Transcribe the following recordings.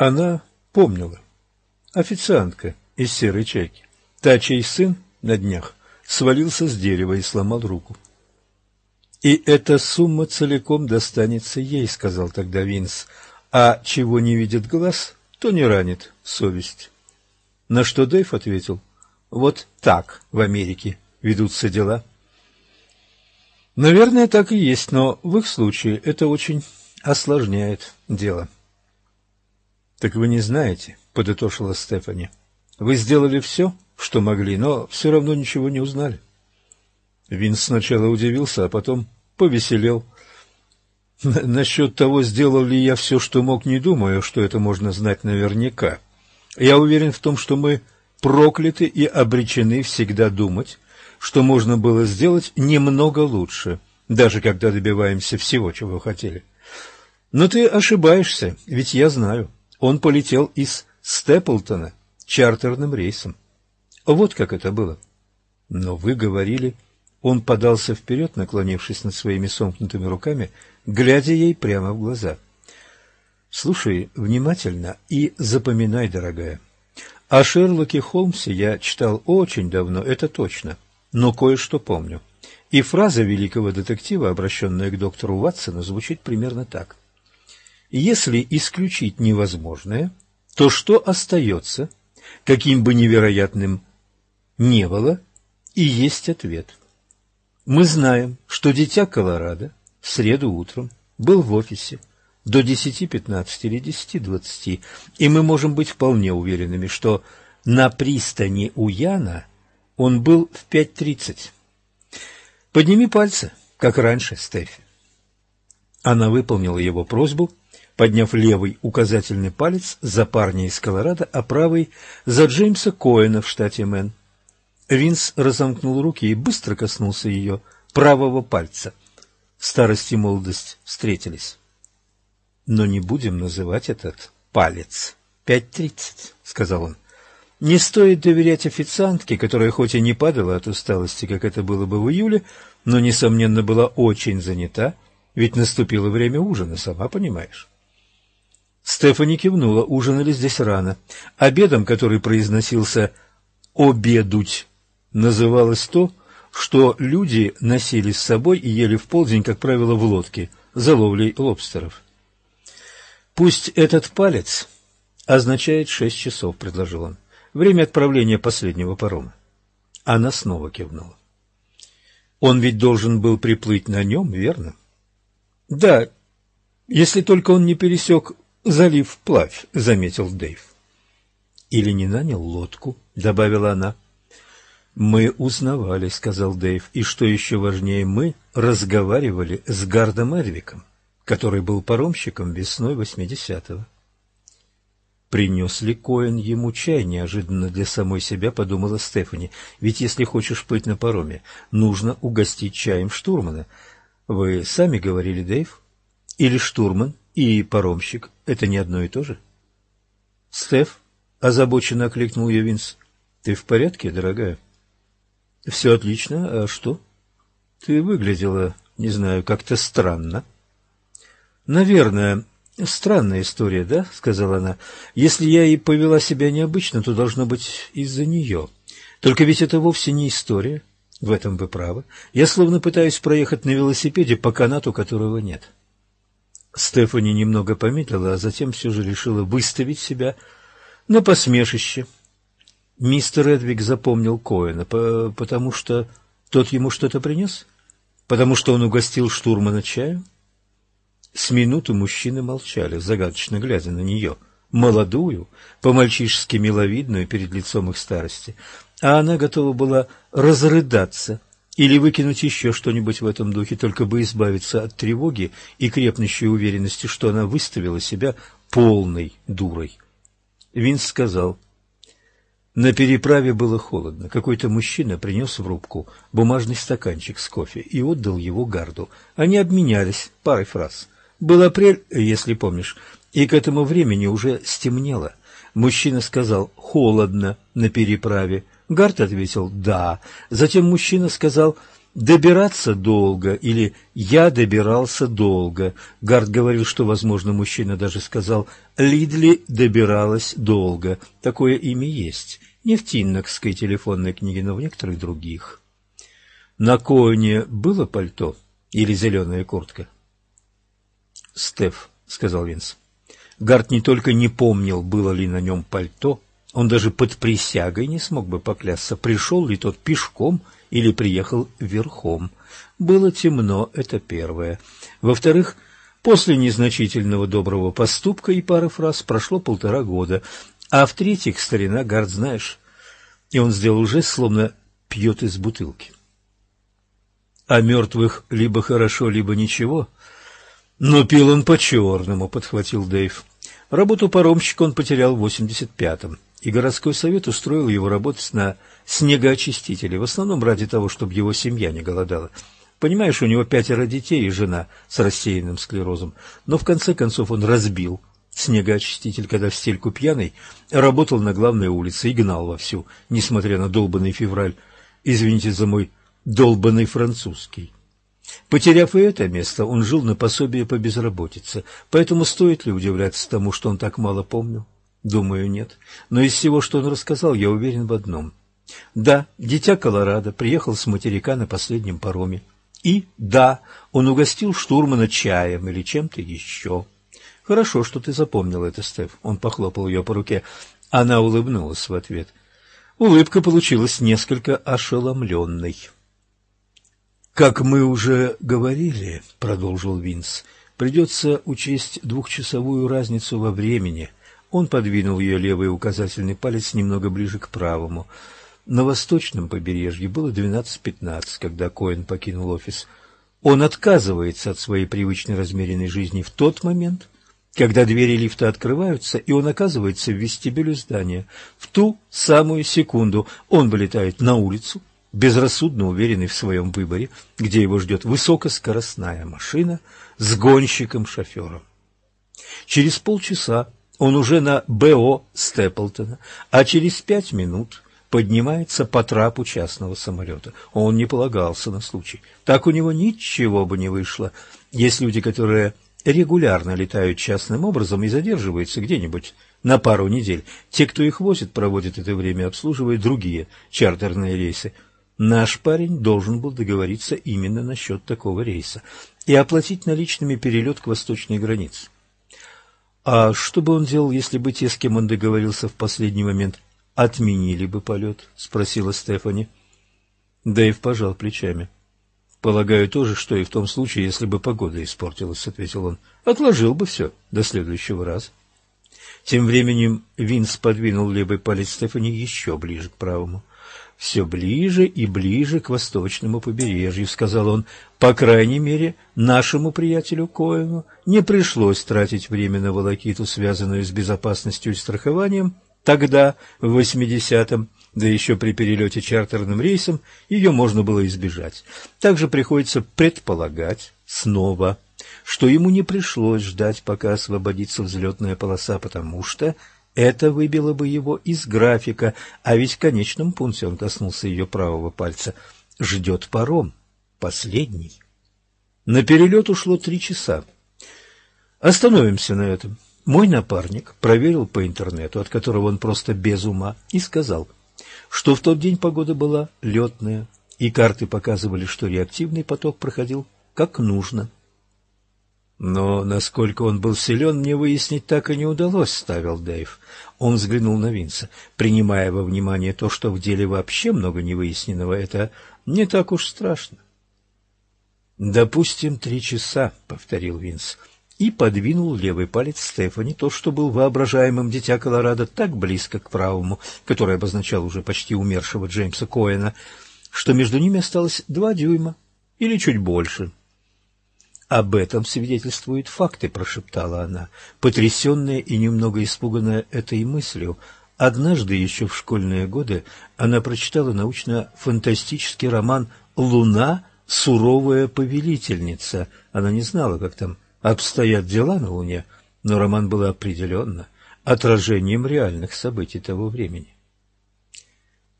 Она помнила. Официантка из серой чайки. Та, чей сын на днях свалился с дерева и сломал руку. «И эта сумма целиком достанется ей», — сказал тогда Винс. «А чего не видит глаз, то не ранит совесть». На что Дэйв ответил, «Вот так в Америке ведутся дела». Наверное, так и есть, но в их случае это очень осложняет дело. «Так вы не знаете», — подытожила Стефани. «Вы сделали все, что могли, но все равно ничего не узнали». Винс сначала удивился, а потом повеселел. Насчет того, сделал ли я все, что мог, не думаю, что это можно знать наверняка. Я уверен в том, что мы прокляты и обречены всегда думать, что можно было сделать немного лучше, даже когда добиваемся всего, чего хотели. Но ты ошибаешься, ведь я знаю. Он полетел из Степлтона чартерным рейсом. Вот как это было. Но вы говорили... Он подался вперед, наклонившись над своими сомкнутыми руками, глядя ей прямо в глаза. «Слушай внимательно и запоминай, дорогая. О Шерлоке Холмсе я читал очень давно, это точно, но кое-что помню. И фраза великого детектива, обращенная к доктору Ватсону, звучит примерно так. Если исключить невозможное, то что остается, каким бы невероятным не было, и есть ответ. Мы знаем, что дитя Колорадо в среду утром был в офисе до 10.15 или 10.20, и мы можем быть вполне уверенными, что на пристани у Яна он был в 5.30. Подними пальцы, как раньше, Стефи. Она выполнила его просьбу подняв левый указательный палец за парня из Колорадо, а правый за Джеймса Коэна в штате Мэн. Винс разомкнул руки и быстро коснулся ее правого пальца. Старость и молодость встретились. Но не будем называть этот палец. «Пять тридцать», — сказал он. Не стоит доверять официантке, которая хоть и не падала от усталости, как это было бы в июле, но, несомненно, была очень занята, ведь наступило время ужина, сама понимаешь. Стефани кивнула. Ужинали здесь рано. Обедом, который произносился «обедуть», называлось то, что люди носили с собой и ели в полдень, как правило, в лодке, за ловлей лобстеров. «Пусть этот палец означает шесть часов», — предложил он. «Время отправления последнего парома». Она снова кивнула. «Он ведь должен был приплыть на нем, верно?» «Да, если только он не пересек залив вплавь, — заметил Дэйв. — Или не нанял лодку, — добавила она. — Мы узнавали, — сказал Дэйв, — и, что еще важнее, мы разговаривали с Гардом Эдвиком, который был паромщиком весной восьмидесятого. Принес ли Коэн ему чай, неожиданно для самой себя подумала Стефани. Ведь если хочешь плыть на пароме, нужно угостить чаем штурмана. Вы сами говорили, Дэйв? Или штурман и паромщик — это не одно и то же? — Стеф, — озабоченно окликнул ее Винс, — ты в порядке, дорогая? — Все отлично. А что? — Ты выглядела, не знаю, как-то странно. — Наверное, странная история, да? — сказала она. — Если я и повела себя необычно, то должно быть из-за нее. Только ведь это вовсе не история. В этом вы правы. Я словно пытаюсь проехать на велосипеде по канату, которого нет. — Стефани немного помедлила, а затем все же решила выставить себя на посмешище. Мистер Эдвик запомнил Коэна, потому что тот ему что-то принес? Потому что он угостил штурмана чаю? С минуты мужчины молчали, загадочно глядя на нее, молодую, по-мальчишески миловидную перед лицом их старости, а она готова была разрыдаться — или выкинуть еще что-нибудь в этом духе, только бы избавиться от тревоги и крепнущей уверенности, что она выставила себя полной дурой. Винс сказал, на переправе было холодно. Какой-то мужчина принес в рубку бумажный стаканчик с кофе и отдал его гарду. Они обменялись парой фраз. Был апрель, если помнишь, и к этому времени уже стемнело. Мужчина сказал «холодно» на переправе. Гард ответил «да». Затем мужчина сказал добираться долго или я добирался долго. Гард говорил, что, возможно, мужчина даже сказал Лидли добиралась долго. Такое имя есть. Не в Тиннокской телефонной книге, но в некоторых других. На Коэне было пальто или зеленая куртка? Стеф, сказал Винс. Гард не только не помнил, было ли на нем пальто, он даже под присягой не смог бы поклясться, пришел ли тот пешком или приехал верхом. Было темно, это первое. Во-вторых, после незначительного доброго поступка и пары фраз прошло полтора года. А в-третьих, старина Гард, знаешь, и он сделал жест, словно пьет из бутылки. А мертвых либо хорошо, либо ничего. Но пил он по-черному, подхватил Дэйв. Работу паромщика он потерял в 85-м и городской совет устроил его работать на снегоочистителе, в основном ради того, чтобы его семья не голодала. Понимаешь, у него пятеро детей и жена с рассеянным склерозом, но в конце концов он разбил снегоочиститель, когда в стельку пьяный работал на главной улице и гнал вовсю, несмотря на долбанный февраль, извините за мой долбанный французский. Потеряв и это место, он жил на пособие по безработице, поэтому стоит ли удивляться тому, что он так мало помнил? Думаю, нет. Но из всего, что он рассказал, я уверен в одном. Да, дитя Колорадо приехал с материка на последнем пароме. И да, он угостил штурмана чаем или чем-то еще. Хорошо, что ты запомнил это, Стеф. Он похлопал ее по руке. Она улыбнулась в ответ. Улыбка получилась несколько ошеломленной. «Как мы уже говорили, — продолжил Винс, — придется учесть двухчасовую разницу во времени — он подвинул ее левый указательный палец немного ближе к правому. На восточном побережье было 12.15, когда Коэн покинул офис. Он отказывается от своей привычной размеренной жизни в тот момент, когда двери лифта открываются, и он оказывается в вестибюле здания. В ту самую секунду он вылетает на улицу, безрассудно уверенный в своем выборе, где его ждет высокоскоростная машина с гонщиком-шофером. Через полчаса он уже на БО Степлтона, а через пять минут поднимается по трапу частного самолета. Он не полагался на случай. Так у него ничего бы не вышло. Есть люди, которые регулярно летают частным образом и задерживаются где-нибудь на пару недель. Те, кто их возит, проводят это время, обслуживая другие чартерные рейсы. Наш парень должен был договориться именно насчет такого рейса и оплатить наличными перелет к восточной границе. А что бы он делал, если бы те, с кем он договорился в последний момент, отменили бы полет? — спросила Стефани. Дэйв пожал плечами. — Полагаю тоже, что и в том случае, если бы погода испортилась, — ответил он. — Отложил бы все до следующего раза. Тем временем Винс подвинул левый палец Стефани еще ближе к правому все ближе и ближе к восточному побережью, — сказал он. По крайней мере, нашему приятелю Коэну не пришлось тратить время на волокиту, связанную с безопасностью и страхованием. Тогда, в восьмидесятом, да еще при перелете чартерным рейсом, ее можно было избежать. Также приходится предполагать снова, что ему не пришлось ждать, пока освободится взлетная полоса, потому что это выбило бы его из графика, а ведь в конечном пункте он коснулся ее правого пальца. Ждет паром. Последний. На перелет ушло три часа. Остановимся на этом. Мой напарник проверил по интернету, от которого он просто без ума, и сказал, что в тот день погода была летная, и карты показывали, что реактивный поток проходил как нужно. Но насколько он был силен, мне выяснить так и не удалось, — ставил Дэйв. Он взглянул на Винса. Принимая во внимание то, что в деле вообще много невыясненного, это не так уж страшно. «Допустим, три часа», — повторил Винс, и подвинул левый палец Стефани, то, что был воображаемым дитя Колорадо, так близко к правому, который обозначал уже почти умершего Джеймса Коэна, что между ними осталось два дюйма или чуть больше — «Об этом свидетельствуют факты», — прошептала она, потрясенная и немного испуганная этой мыслью. Однажды, еще в школьные годы, она прочитала научно-фантастический роман «Луна. Суровая повелительница». Она не знала, как там обстоят дела на Луне, но роман был определенно отражением реальных событий того времени.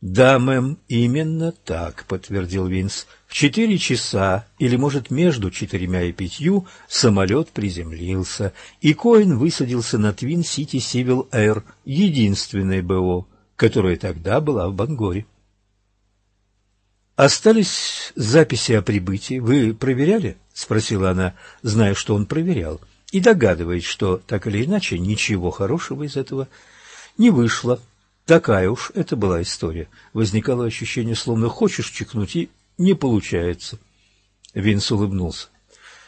«Да, мэм, именно так», — подтвердил Винс. «В четыре часа, или, может, между четырьмя и пятью, самолет приземлился, и Коин высадился на Твин-Сити Сивил Эйр, единственной БО, которая тогда была в Бангоре». «Остались записи о прибытии. Вы проверяли?» — спросила она, зная, что он проверял, и догадываясь, что, так или иначе, ничего хорошего из этого не вышло. Такая уж это была история. Возникало ощущение, словно хочешь чихнуть, и не получается. Винс улыбнулся.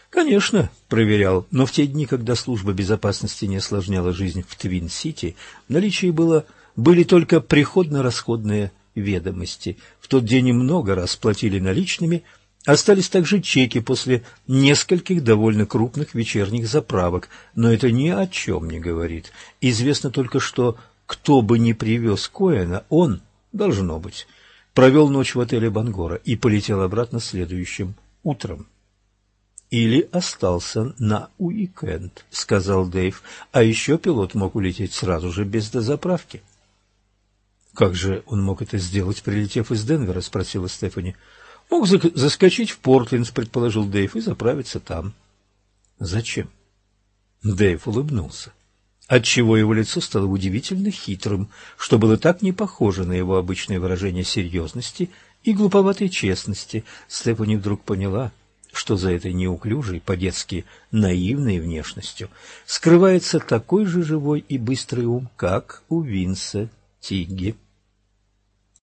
Конечно, проверял, но в те дни, когда служба безопасности не осложняла жизнь в Твин-Сити, в наличии было, были только приходно-расходные ведомости. В тот день много раз платили наличными, остались также чеки после нескольких довольно крупных вечерних заправок, но это ни о чем не говорит. Известно только, что кто бы ни привез Коэна, он, должно быть, провел ночь в отеле Бангора и полетел обратно следующим утром. «Или остался на уикенд», — сказал Дэйв, а еще пилот мог улететь сразу же без дозаправки. «Как же он мог это сделать, прилетев из Денвера?» — спросила Стефани. «Мог заскочить в Портлендс», — предположил Дэйв, — «и заправиться там». «Зачем?» Дэйв улыбнулся отчего его лицо стало удивительно хитрым, что было так не похоже на его обычное выражение серьезности и глуповатой честности. Стефани вдруг поняла, что за этой неуклюжей, по-детски наивной внешностью скрывается такой же живой и быстрый ум, как у Винса Тигги.